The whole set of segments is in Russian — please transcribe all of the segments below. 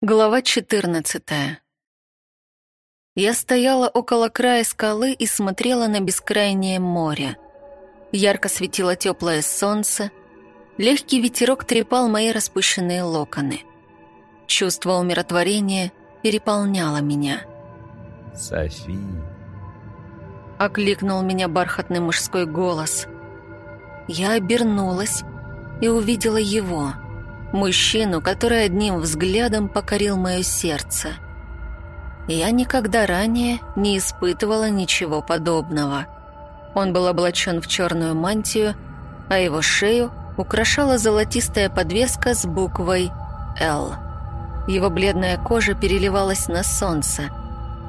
Глава 14 Я стояла около края скалы и смотрела на бескрайнее море. Ярко светило теплое солнце, легкий ветерок трепал мои распущенные локоны. Чувство умиротворения переполняло меня. «Софи!» Окликнул меня бархатный мужской голос. Я обернулась и увидела его — Мужчину, который одним взглядом покорил мое сердце. Я никогда ранее не испытывала ничего подобного. Он был облачен в черную мантию, а его шею украшала золотистая подвеска с буквой «Л». Его бледная кожа переливалась на солнце,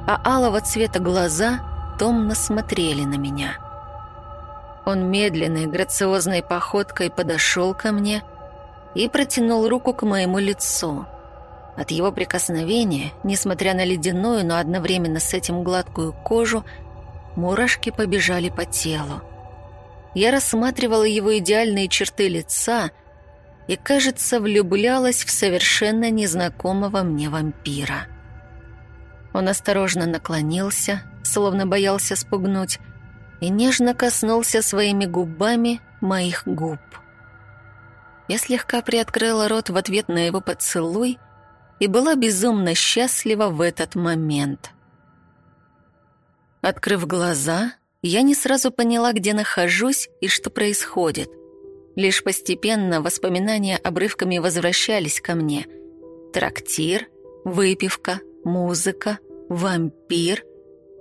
а алого цвета глаза томно смотрели на меня. Он медленной, грациозной походкой подошел ко мне – и протянул руку к моему лицу. От его прикосновения, несмотря на ледяную, но одновременно с этим гладкую кожу, мурашки побежали по телу. Я рассматривала его идеальные черты лица и, кажется, влюблялась в совершенно незнакомого мне вампира. Он осторожно наклонился, словно боялся спугнуть, и нежно коснулся своими губами моих губ. Я слегка приоткрыла рот в ответ на его поцелуй и была безумно счастлива в этот момент. Открыв глаза, я не сразу поняла, где нахожусь и что происходит. Лишь постепенно воспоминания обрывками возвращались ко мне. Трактир, выпивка, музыка, вампир,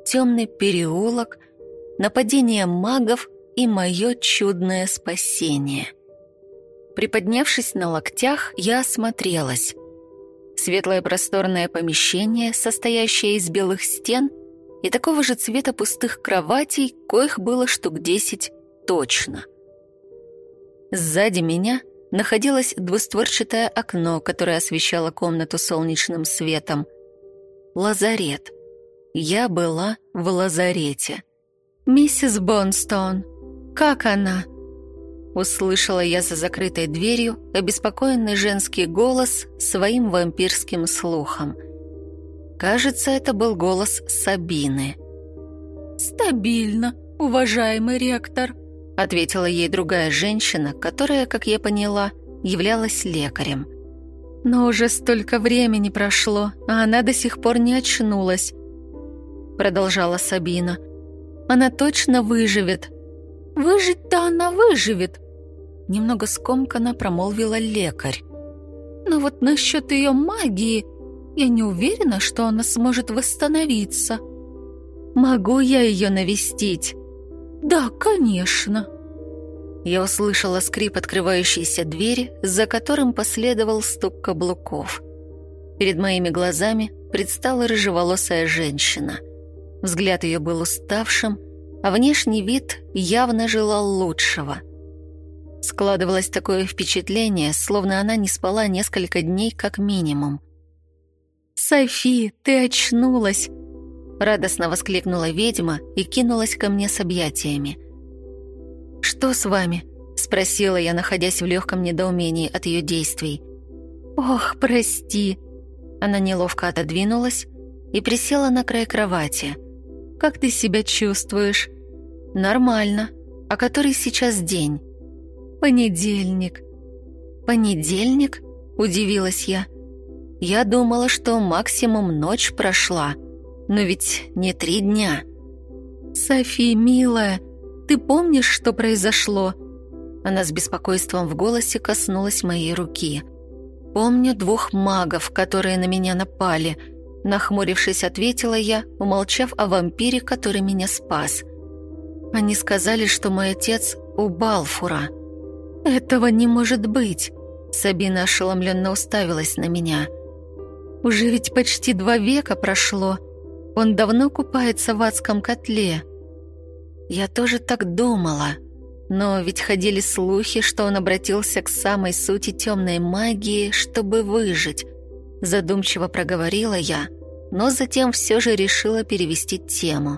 темный переулок, нападение магов и мое чудное спасение — Приподнявшись на локтях, я осмотрелась. Светлое просторное помещение, состоящее из белых стен и такого же цвета пустых кроватей, коих было штук десять точно. Сзади меня находилось двустворчатое окно, которое освещало комнату солнечным светом. Лазарет. Я была в лазарете. «Миссис Бонстон, как она?» Услышала я за закрытой дверью обеспокоенный женский голос своим вампирским слухом. Кажется, это был голос Сабины. «Стабильно, уважаемый ректор», — ответила ей другая женщина, которая, как я поняла, являлась лекарем. «Но уже столько времени прошло, а она до сих пор не очнулась», — продолжала Сабина. «Она точно выживет, «Выжить-то она выживет», — немного скомканно промолвила лекарь. «Но вот насчет ее магии я не уверена, что она сможет восстановиться». «Могу я ее навестить?» «Да, конечно». Я услышала скрип открывающейся двери, за которым последовал стук каблуков. Перед моими глазами предстала рыжеволосая женщина. Взгляд ее был уставшим, внешний вид явно желал лучшего. Складывалось такое впечатление, словно она не спала несколько дней как минимум. «Софи, ты очнулась!» Радостно воскликнула ведьма и кинулась ко мне с объятиями. «Что с вами?» — спросила я, находясь в легком недоумении от ее действий. «Ох, прости!» Она неловко отодвинулась и присела на край кровати — как ты себя чувствуешь?» «Нормально. А который сейчас день?» «Понедельник». «Понедельник?» – удивилась я. «Я думала, что максимум ночь прошла, но ведь не три дня». «Софи, милая, ты помнишь, что произошло?» Она с беспокойством в голосе коснулась моей руки. «Помню двух магов, которые на меня напали – Нахмурившись, ответила я, умолчав о вампире, который меня спас. Они сказали, что мой отец у Балфура. «Этого не может быть!» Сабина ошеломленно уставилась на меня. «Уже ведь почти два века прошло. Он давно купается в адском котле». Я тоже так думала. Но ведь ходили слухи, что он обратился к самой сути темной магии, чтобы выжить, Задумчиво проговорила я, но затем все же решила перевести тему.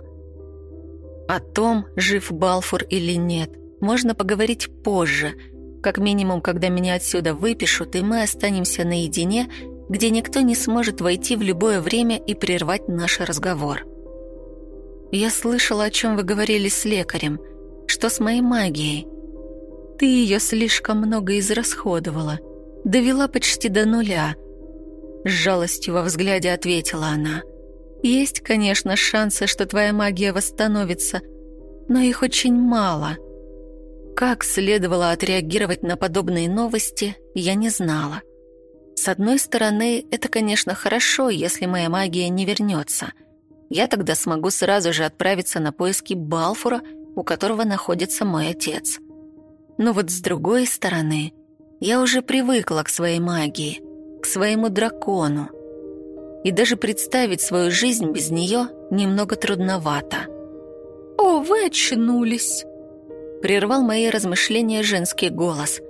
О том, жив Балфур или нет, можно поговорить позже, как минимум, когда меня отсюда выпишут, и мы останемся наедине где никто не сможет войти в любое время и прервать наш разговор. Я слышала, о чем вы говорили с лекарем. Что с моей магией? Ты ее слишком много израсходовала. Довела почти до нуля. С жалостью во взгляде ответила она. Есть, конечно, шансы, что твоя магия восстановится, но их очень мало. Как следовало отреагировать на подобные новости, я не знала. С одной стороны, это, конечно, хорошо, если моя магия не вернется. Я тогда смогу сразу же отправиться на поиски Балфура, у которого находится мой отец. Но вот с другой стороны, я уже привыкла к своей магии, к своему дракону. И даже представить свою жизнь без нее немного трудновато. «О, вы очнулись!» Прервал мои размышления женский голос.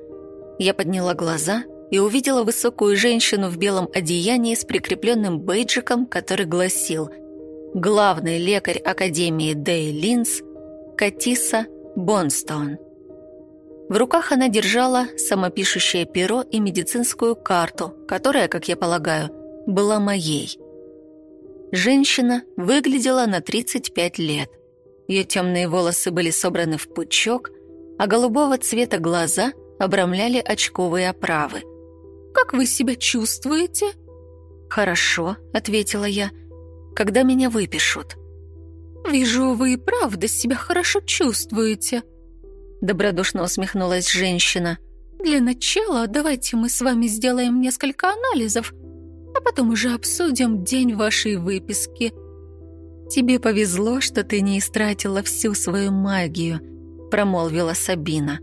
Я подняла глаза и увидела высокую женщину в белом одеянии с прикрепленным бейджиком, который гласил «Главный лекарь Академии Дэй Линз Катиса Бонстоун». В руках она держала самопишущее перо и медицинскую карту, которая, как я полагаю, была моей. Женщина выглядела на 35 лет. Ее темные волосы были собраны в пучок, а голубого цвета глаза обрамляли очковые оправы. «Как вы себя чувствуете?» «Хорошо», — ответила я. «Когда меня выпишут?» «Вижу, вы и правда себя хорошо чувствуете», Добродушно усмехнулась женщина. «Для начала давайте мы с вами сделаем несколько анализов, а потом уже обсудим день вашей выписки». «Тебе повезло, что ты не истратила всю свою магию», — промолвила Сабина.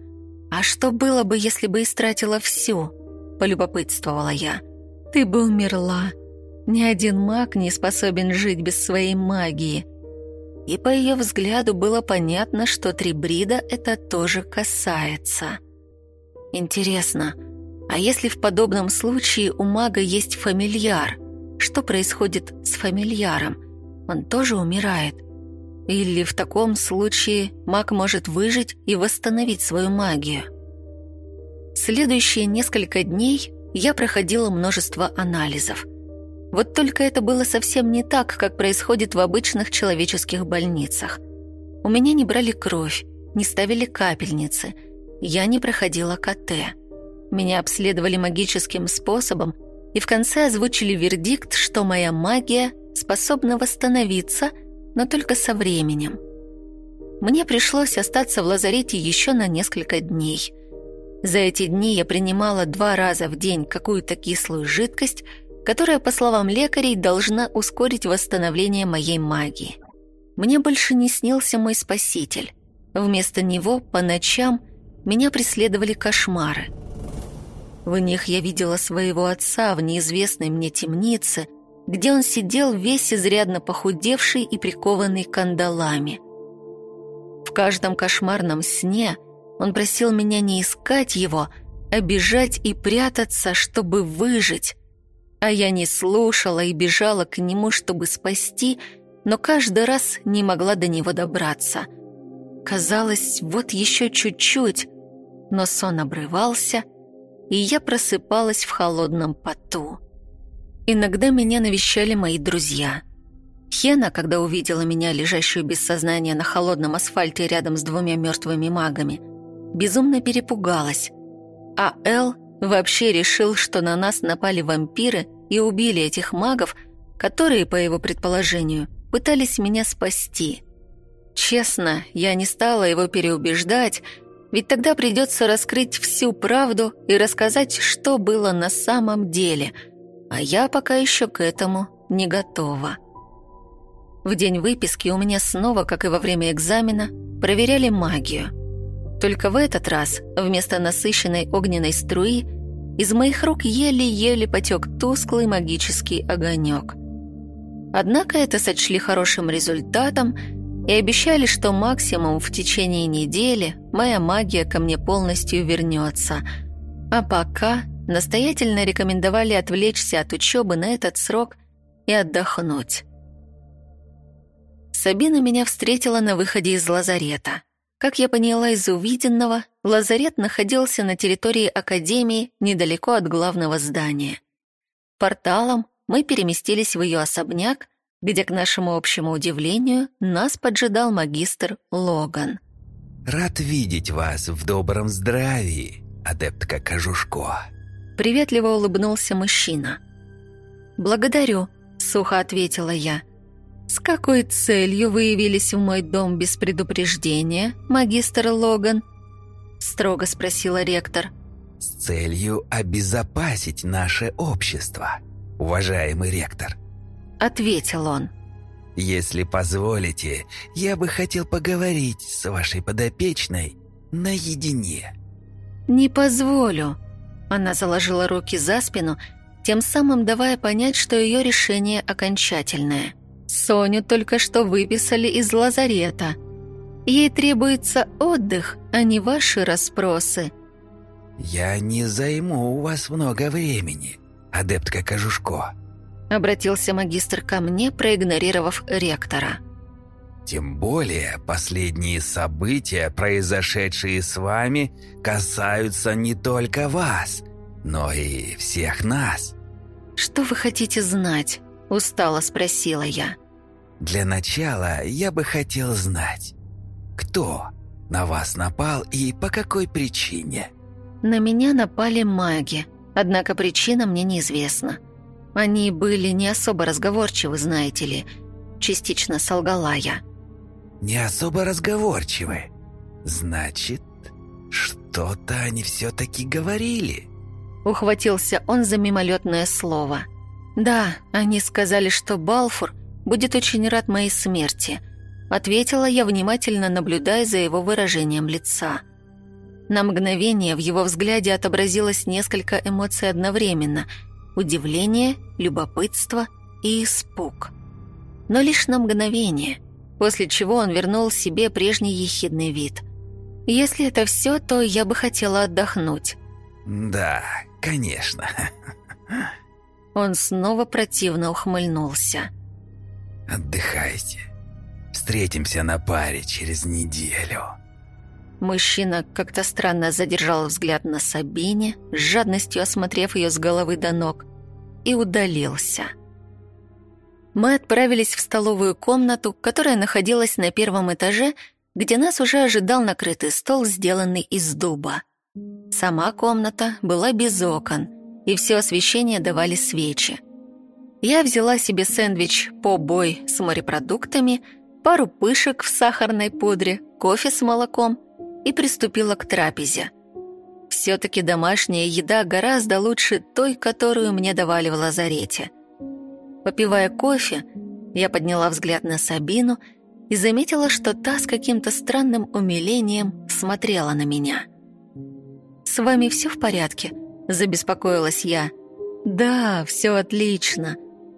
«А что было бы, если бы истратила всю?» — полюбопытствовала я. «Ты бы умерла. Ни один маг не способен жить без своей магии и по ее взгляду было понятно, что Трибрида это тоже касается. Интересно, а если в подобном случае у мага есть фамильяр, что происходит с фамильяром? Он тоже умирает? Или в таком случае маг может выжить и восстановить свою магию? Следующие несколько дней я проходила множество анализов – вот только это было совсем не так, как происходит в обычных человеческих больницах. У меня не брали кровь, не ставили капельницы, я не проходила КТ. Меня обследовали магическим способом и в конце озвучили вердикт, что моя магия способна восстановиться, но только со временем. Мне пришлось остаться в лазарете еще на несколько дней. За эти дни я принимала два раза в день какую-то кислую жидкость – которая, по словам лекарей, должна ускорить восстановление моей магии. Мне больше не снился мой спаситель. Вместо него по ночам меня преследовали кошмары. В них я видела своего отца в неизвестной мне темнице, где он сидел весь изрядно похудевший и прикованный кандалами. В каждом кошмарном сне он просил меня не искать его, а бежать и прятаться, чтобы выжить, а я не слушала и бежала к нему, чтобы спасти, но каждый раз не могла до него добраться. Казалось, вот еще чуть-чуть, но сон обрывался, и я просыпалась в холодном поту. Иногда меня навещали мои друзья. Хена, когда увидела меня, лежащую без сознания на холодном асфальте рядом с двумя мертвыми магами, безумно перепугалась, а Эл Вообще решил, что на нас напали вампиры и убили этих магов, которые, по его предположению, пытались меня спасти. Честно, я не стала его переубеждать, ведь тогда придется раскрыть всю правду и рассказать, что было на самом деле, а я пока еще к этому не готова. В день выписки у меня снова, как и во время экзамена, проверяли магию – только в этот раз вместо насыщенной огненной струи из моих рук еле-еле потек тусклый магический огонек. Однако это сочли хорошим результатом и обещали, что максимум в течение недели моя магия ко мне полностью вернется. А пока настоятельно рекомендовали отвлечься от учебы на этот срок и отдохнуть. Сабина меня встретила на выходе из лазарета. Как я поняла из увиденного, лазарет находился на территории Академии недалеко от главного здания. Порталом мы переместились в ее особняк, где, к нашему общему удивлению, нас поджидал магистр Логан. «Рад видеть вас в добром здравии, адептка Кожушко», Приветливо улыбнулся мужчина. «Благодарю», — сухо ответила я. «С какой целью вы явились в мой дом без предупреждения, магистр Логан?» — строго спросила ректор. «С целью обезопасить наше общество, уважаемый ректор», — ответил он. «Если позволите, я бы хотел поговорить с вашей подопечной наедине». «Не позволю», она заложила руки за спину, тем самым давая понять, что ее решение окончательное. Соню только что выписали из лазарета. Ей требуется отдых, а не ваши расспросы. «Я не займу у вас много времени, адептка Кожушко», обратился магистр ко мне, проигнорировав ректора. Тем более последние события, произошедшие с вами, касаются не только вас, но и всех нас. «Что вы хотите знать?» – устало спросила я. «Для начала я бы хотел знать, кто на вас напал и по какой причине?» «На меня напали маги, однако причина мне неизвестна. Они были не особо разговорчивы, знаете ли», – частично солгала я не особо разговорчивы. Значит, что-то они все-таки говорили. Ухватился он за мимолетное слово. Да, они сказали, что Балфур будет очень рад моей смерти. Ответила я, внимательно наблюдая за его выражением лица. На мгновение в его взгляде отобразилось несколько эмоций одновременно. Удивление, любопытство и испуг. Но лишь на мгновение – после чего он вернул себе прежний ехидный вид. «Если это все, то я бы хотела отдохнуть». «Да, конечно». Он снова противно ухмыльнулся. «Отдыхайте. Встретимся на паре через неделю». Мужчина как-то странно задержал взгляд на Сабине, с жадностью осмотрев ее с головы до ног, и удалился. Мы отправились в столовую комнату, которая находилась на первом этаже, где нас уже ожидал накрытый стол, сделанный из дуба. Сама комната была без окон, и все освещение давали свечи. Я взяла себе сэндвич по-бой с морепродуктами, пару пышек в сахарной пудре, кофе с молоком и приступила к трапезе. Все-таки домашняя еда гораздо лучше той, которую мне давали в лазарете – Попивая кофе, я подняла взгляд на Сабину и заметила, что та с каким-то странным умилением смотрела на меня. «С вами все в порядке?» – забеспокоилась я. «Да, все отлично».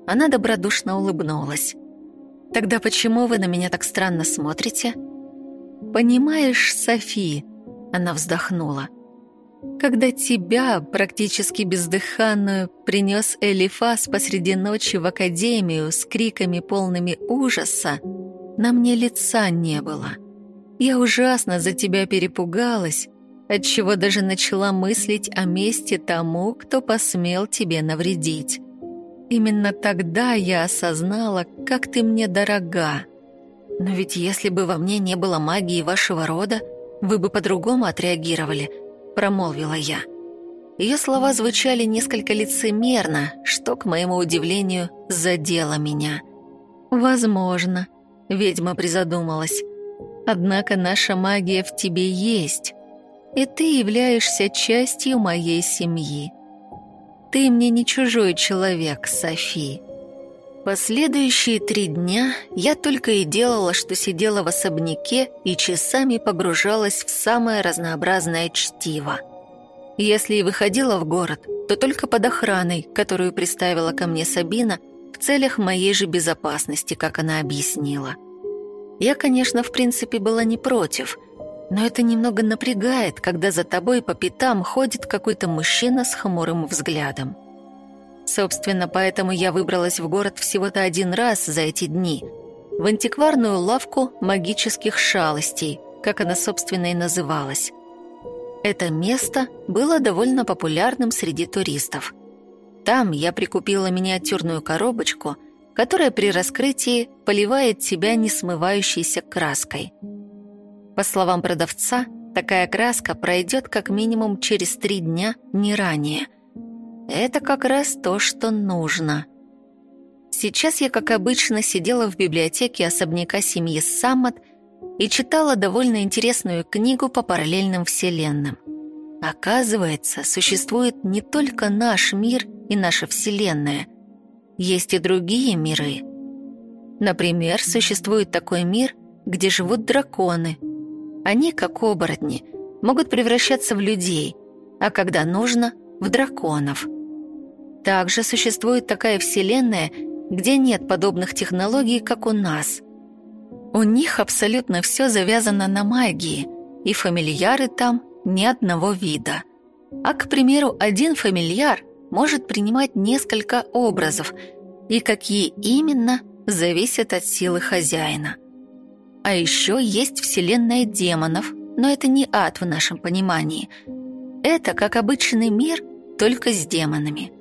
Она добродушно улыбнулась. «Тогда почему вы на меня так странно смотрите?» «Понимаешь, Софи...» – она вздохнула – когда тебя, практически бездыханную, принес Элифас посреди ночи в академию с криками полными ужаса, на мне лица не было. Я ужасно за тебя перепугалась, отчего даже начала мыслить о мести тому, кто посмел тебе навредить. Именно тогда я осознала, как ты мне дорога. Но ведь если бы во мне не было магии вашего рода, вы бы по-другому отреагировали –— промолвила я. Ее слова звучали несколько лицемерно, что, к моему удивлению, задело меня. «Возможно», — ведьма призадумалась. «Однако наша магия в тебе есть, и ты являешься частью моей семьи. Ты мне не чужой человек, Софи». Последующие три дня я только и делала, что сидела в особняке и часами погружалась в самое разнообразное чтиво. Если и выходила в город, то только под охраной, которую приставила ко мне Сабина в целях моей же безопасности, как она объяснила. Я, конечно, в принципе была не против, но это немного напрягает, когда за тобой по пятам ходит какой-то мужчина с хмурым взглядом. Собственно, поэтому я выбралась в город всего-то один раз за эти дни. В антикварную лавку магических шалостей, как она, собственно, и называлась. Это место было довольно популярным среди туристов. Там я прикупила миниатюрную коробочку, которая при раскрытии поливает тебя несмывающейся краской. По словам продавца, такая краска пройдет как минимум через три дня, не ранее. Это как раз то, что нужно. Сейчас я, как обычно, сидела в библиотеке особняка семьи Саммот и читала довольно интересную книгу по параллельным вселенным. Оказывается, существует не только наш мир и наша вселенная. Есть и другие миры. Например, существует такой мир, где живут драконы. Они, как оборотни, могут превращаться в людей, а когда нужно – в драконов. Также существует такая вселенная, где нет подобных технологий, как у нас. У них абсолютно все завязано на магии, и фамильяры там ни одного вида. А, к примеру, один фамильяр может принимать несколько образов, и какие именно, зависит от силы хозяина. А еще есть вселенная демонов, но это не ад в нашем понимании. Это как обычный мир, только с демонами.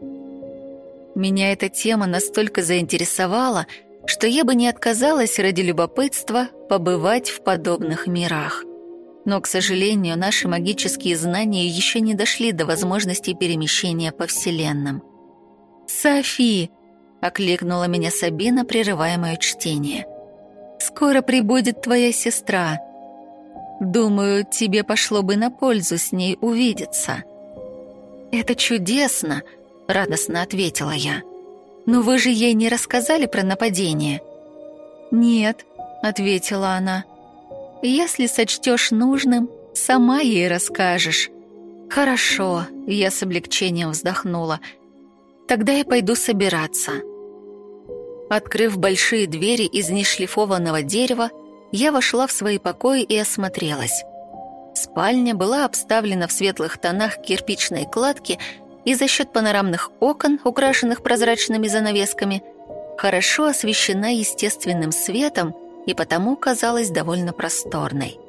Меня эта тема настолько заинтересовала, что я бы не отказалась ради любопытства побывать в подобных мирах. Но, к сожалению, наши магические знания еще не дошли до возможности перемещения по Вселенным. «Софи!» — окликнула меня Сабина, прерывая мое чтение. «Скоро прибудет твоя сестра. Думаю, тебе пошло бы на пользу с ней увидеться». «Это чудесно!» — радостно ответила я. «Но вы же ей не рассказали про нападение?» «Нет», — ответила она. Если сочтешь нужным, сама ей расскажешь. Хорошо, я с облегчением вздохнула. Тогда я пойду собираться. Открыв большие двери из нешлифованного дерева, я вошла в свои покои и осмотрелась. Спальня была обставлена в светлых тонах кирпичной кладки и за счет панорамных окон, украшенных прозрачными занавесками, хорошо освещена естественным светом и потому казалась довольно просторной.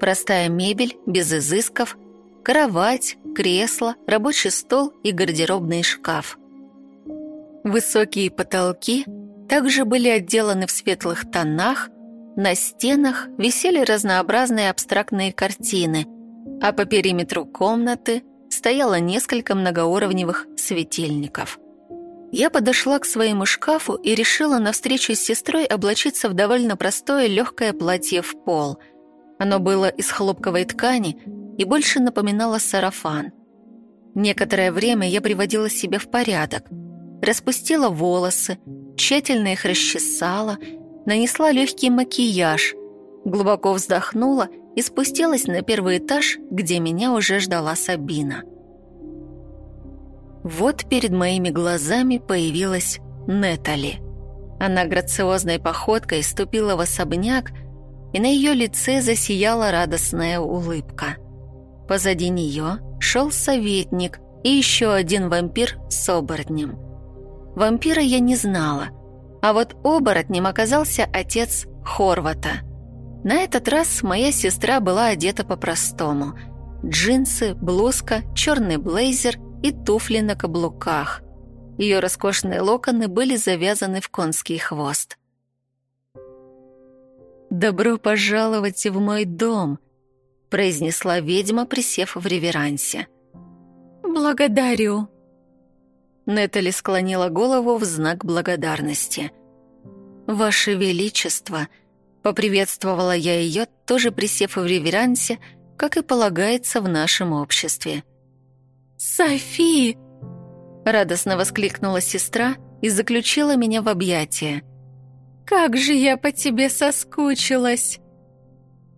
Простая мебель, без изысков, кровать, кресло, рабочий стол и гардеробный шкаф. Высокие потолки также были отделаны в светлых тонах, на стенах висели разнообразные абстрактные картины, а по периметру комнаты стояло несколько многоуровневых светильников – я подошла к своему шкафу и решила на встречу с сестрой облачиться в довольно простое легкое платье в пол. Оно было из хлопковой ткани и больше напоминало сарафан. Некоторое время я приводила себя в порядок. Распустила волосы, тщательно их расчесала, нанесла легкий макияж, глубоко вздохнула и спустилась на первый этаж, где меня уже ждала Сабина. Вот перед моими глазами появилась Нетали. Она грациозной походкой ступила в особняк, и на ее лице засияла радостная улыбка. Позади нее шел советник и еще один вампир с оборотнем. Вампира я не знала, а вот оборотнем оказался отец Хорвата. На этот раз моя сестра была одета по-простому. Джинсы, блузка, черный блейзер и туфли на каблуках. Ее роскошные локоны были завязаны в конский хвост. «Добро пожаловать в мой дом», — произнесла ведьма, присев в реверансе. «Благодарю». Нетали склонила голову в знак благодарности. «Ваше Величество», — поприветствовала я ее, тоже присев в реверансе, как и полагается в нашем обществе. «Софи!» Радостно воскликнула сестра и заключила меня в объятия. «Как же я по тебе соскучилась!»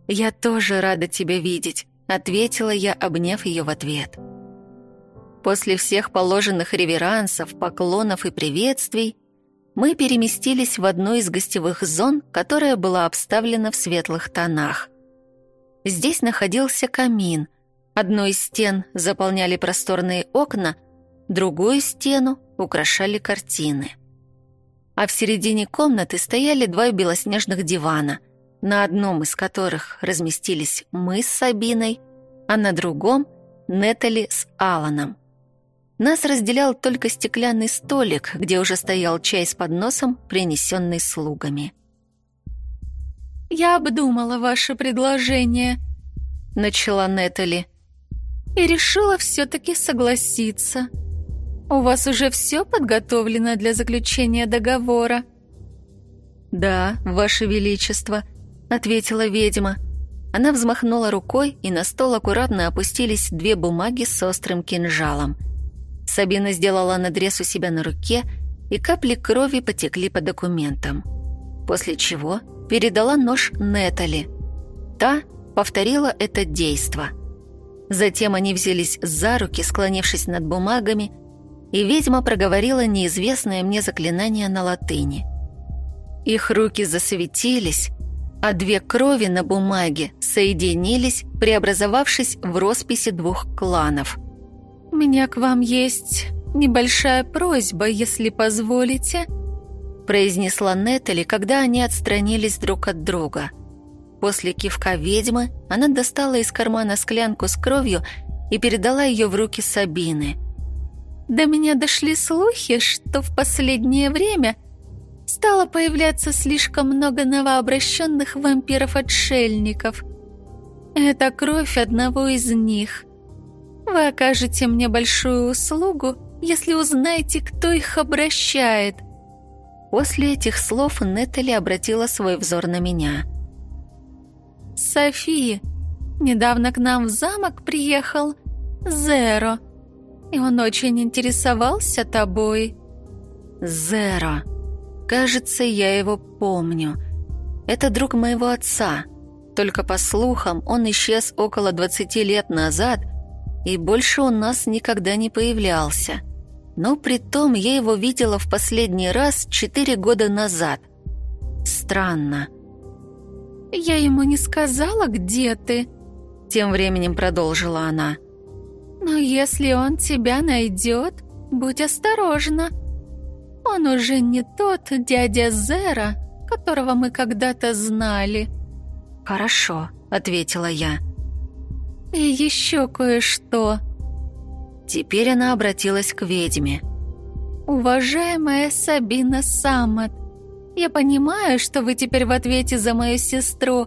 «Я тоже рада тебя видеть», — ответила я, обняв ее в ответ. После всех положенных реверансов, поклонов и приветствий мы переместились в одну из гостевых зон, которая была обставлена в светлых тонах. Здесь находился камин — Одну из стен заполняли просторные окна, другую стену украшали картины. А в середине комнаты стояли два белоснежных дивана, на одном из которых разместились мы с Сабиной, а на другом — Нетали с Аланом. Нас разделял только стеклянный столик, где уже стоял чай с подносом, принесенный слугами. «Я обдумала ваше предложение», — начала Нетали, «и решила все-таки согласиться. У вас уже все подготовлено для заключения договора?» «Да, ваше величество», — ответила ведьма. Она взмахнула рукой, и на стол аккуратно опустились две бумаги с острым кинжалом. Сабина сделала надрез у себя на руке, и капли крови потекли по документам. После чего передала нож Нетали. Та повторила это действо. Затем они взялись за руки, склонившись над бумагами, и ведьма проговорила неизвестное мне заклинание на латыни. Их руки засветились, а две крови на бумаге соединились, преобразовавшись в росписи двух кланов. «У меня к вам есть небольшая просьба, если позволите», произнесла Нетали, когда они отстранились друг от друга. После кивка ведьмы она достала из кармана склянку с кровью и передала ее в руки Сабины. «До меня дошли слухи, что в последнее время – стало появляться слишком много новообращенных вампиров-отшельников. Это кровь одного из них. Вы окажете мне большую услугу, если узнаете, кто их обращает». После этих слов Нетали обратила свой взор на меня. «София, недавно к нам в замок приехал Зеро, и он очень интересовался тобой». «Зеро», Кажется, я его помню. Это друг моего отца. Только по слухам, он исчез около 20 лет назад, и больше у нас никогда не появлялся. Но при том я его видела в последний раз 4 года назад. Странно. «Я ему не сказала, где ты», — тем временем продолжила она. «Но если он тебя найдет, будь осторожна. Он уже не тот дядя Зера, которого мы когда-то знали». «Хорошо», — ответила я. «И еще кое-что». Теперь она обратилась к ведьме. «Уважаемая Сабина Саммет, я понимаю, что вы теперь в ответе за мою сестру,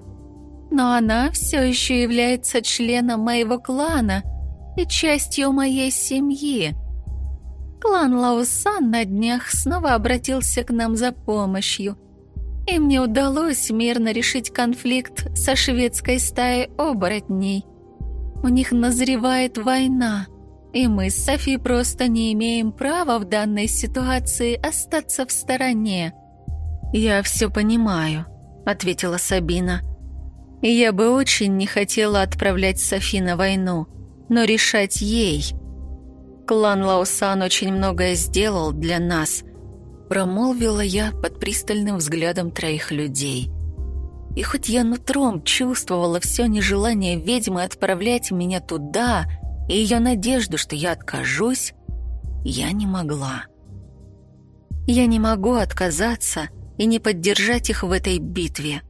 но она все еще является членом моего клана и частью моей семьи. Клан Лаусан на днях снова обратился к нам за помощью. И мне удалось мирно решить конфликт со шведской стаей оборотней. У них назревает война, и мы с Софи просто не имеем права в данной ситуации остаться в стороне. «Я все понимаю», — ответила Сабина. «Я бы очень не хотела отправлять Софи на войну, но решать ей». Клан Лаусан очень многое сделал для нас, промолвила я под пристальным взглядом троих людей. И хоть я нутром чувствовала все нежелание ведьмы отправлять меня туда и ее надежду, что я откажусь, я не могла. Я не могу отказаться и не поддержать их в этой битве.